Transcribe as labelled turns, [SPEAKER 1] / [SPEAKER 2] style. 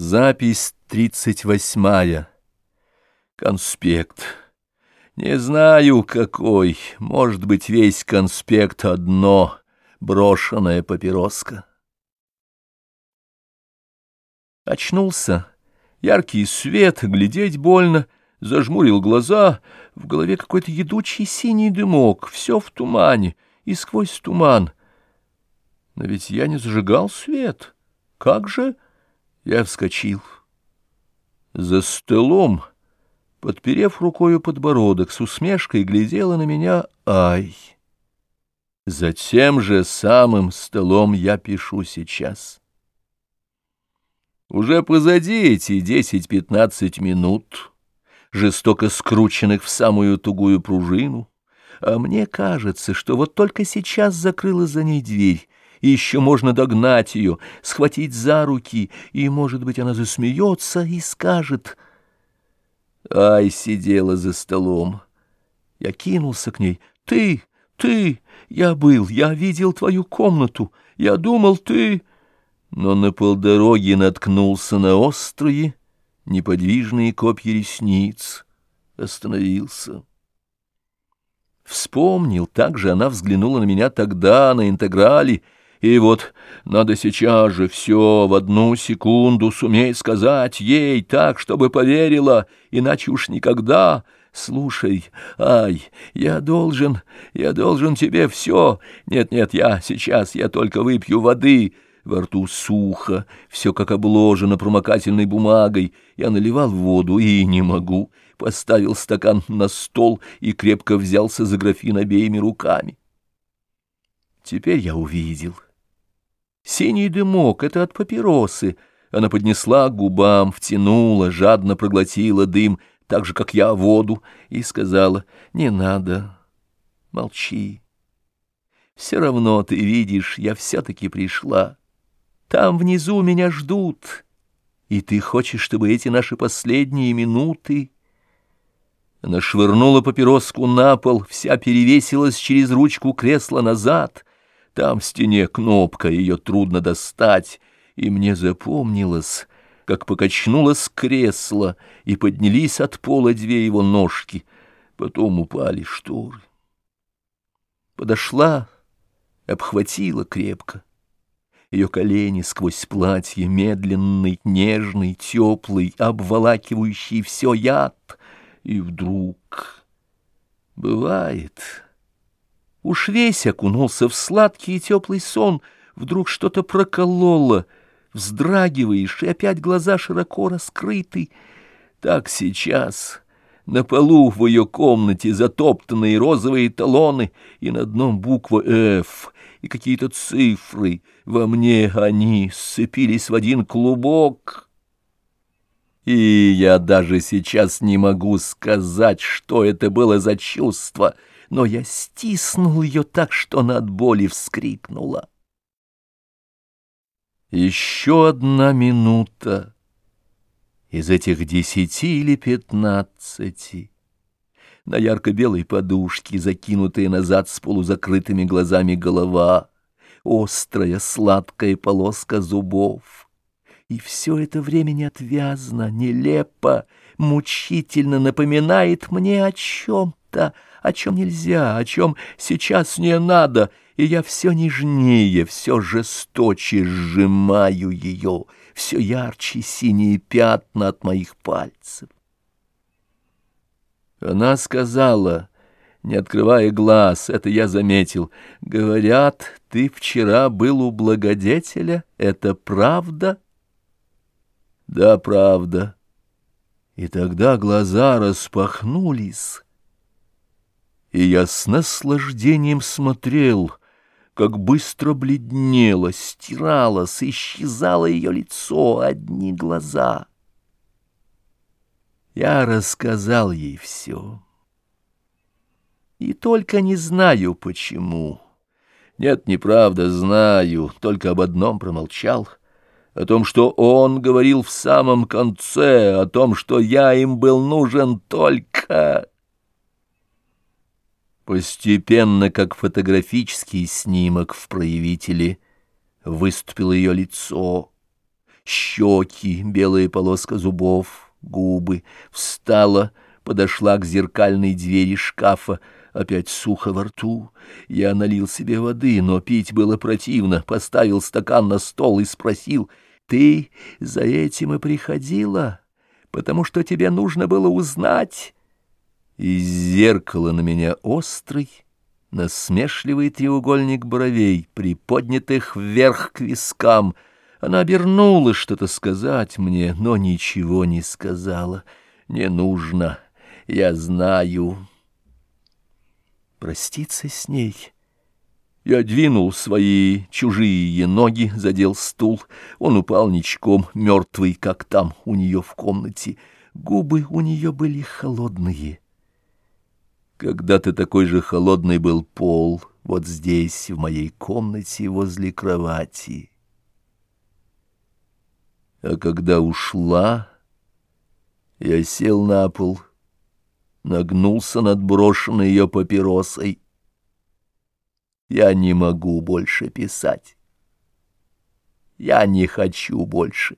[SPEAKER 1] Запись тридцать восьмая. Конспект. Не знаю, какой. Может быть, весь конспект одно. Брошенная папироска. Очнулся. Яркий свет, глядеть больно. Зажмурил глаза. В голове какой-то едучий синий дымок. Все в тумане. И сквозь туман. Но ведь я не зажигал свет. Как же... Я вскочил. За столом, подперев рукою подбородок, с усмешкой глядела на меня Ай. За тем же самым столом я пишу сейчас. Уже позади эти десять-пятнадцать минут, жестоко скрученных в самую тугую пружину, а мне кажется, что вот только сейчас закрыла за ней дверь, и еще можно догнать ее, схватить за руки, и, может быть, она засмеется и скажет. Ай сидела за столом. Я кинулся к ней. «Ты, ты, я был, я видел твою комнату, я думал, ты...» Но на полдороги наткнулся на острые, неподвижные копья ресниц. Остановился. Вспомнил, так же она взглянула на меня тогда, на интеграле, и вот надо сейчас же все в одну секунду суметь сказать ей так, чтобы поверила, иначе уж никогда. Слушай, ай, я должен, я должен тебе все. Нет-нет, я сейчас, я только выпью воды. Во рту сухо, все как обложено промокательной бумагой. Я наливал воду и не могу. Поставил стакан на стол и крепко взялся за графин обеими руками. Теперь я увидел — Синий дымок — это от папиросы. Она поднесла к губам, втянула, жадно проглотила дым, так же, как я, воду, и сказала, «Не надо, молчи. Все равно, ты видишь, я все-таки пришла. Там внизу меня ждут, и ты хочешь, чтобы эти наши последние минуты...» Она швырнула папироску на пол, вся перевесилась через ручку кресла назад — там в стене кнопка, ее трудно достать, и мне запомнилось, как покачнулось кресло, и поднялись от пола две его ножки, потом упали шторы. Подошла, обхватила крепко. Ее колени сквозь платье, медленный, нежный, теплый, обволакивающий все яд. И вдруг... Бывает... Уж весь окунулся в сладкий и теплый сон, вдруг что-то прокололо, вздрагиваешь, и опять глаза широко раскрыты. Так сейчас на полу в ее комнате затоптанные розовые талоны, и на одном буква «Ф», и какие-то цифры. Во мне они сцепились в один клубок. И я даже сейчас не могу сказать, что это было за чувство — но я стиснул ее так, что она от боли вскрикнула. Еще одна минута из этих десяти или пятнадцати. На ярко-белой подушке, закинутая назад с полузакрытыми глазами голова, острая сладкая полоска зубов. И все это время неотвязно, нелепо, мучительно напоминает мне о чем-то, о чем нельзя, о чем сейчас не надо, и я все нежнее, все жесточе сжимаю ее, все ярче синие пятна от моих пальцев. Она сказала, не открывая глаз, это я заметил, говорят, ты вчера был у благодетеля, это правда? Да, правда. И тогда глаза распахнулись, и я с наслаждением смотрел, как быстро бледнело, стиралось, исчезало ее лицо, одни глаза. Я рассказал ей все. И только не знаю, почему. Нет, неправда, знаю, только об одном промолчал. О том, что он говорил в самом конце, о том, что я им был нужен только... Постепенно, как фотографический снимок в проявителе, выступило ее лицо. щеки, белая полоска зубов, губы. Встала, подошла к зеркальной двери шкафа, опять сухо во рту. Я налил себе воды, но пить было противно, поставил стакан на стол и спросил, «Ты за этим и приходила, потому что тебе нужно было узнать?» Из зеркала на меня острый, насмешливый треугольник бровей, приподнятых вверх к вискам. Она обернулась что-то сказать мне, но ничего не сказала. «Не нужно, я знаю». Проститься с ней... Я двинул свои чужие ноги, задел стул. Он упал ничком, мертвый, как там у нее в комнате. Губы у нее были холодные. Когда-то такой же холодный был пол, вот здесь, в моей комнате, возле кровати. А когда ушла, я сел на пол, нагнулся над брошенной ее папиросой. Я не могу больше писать. Я не хочу больше.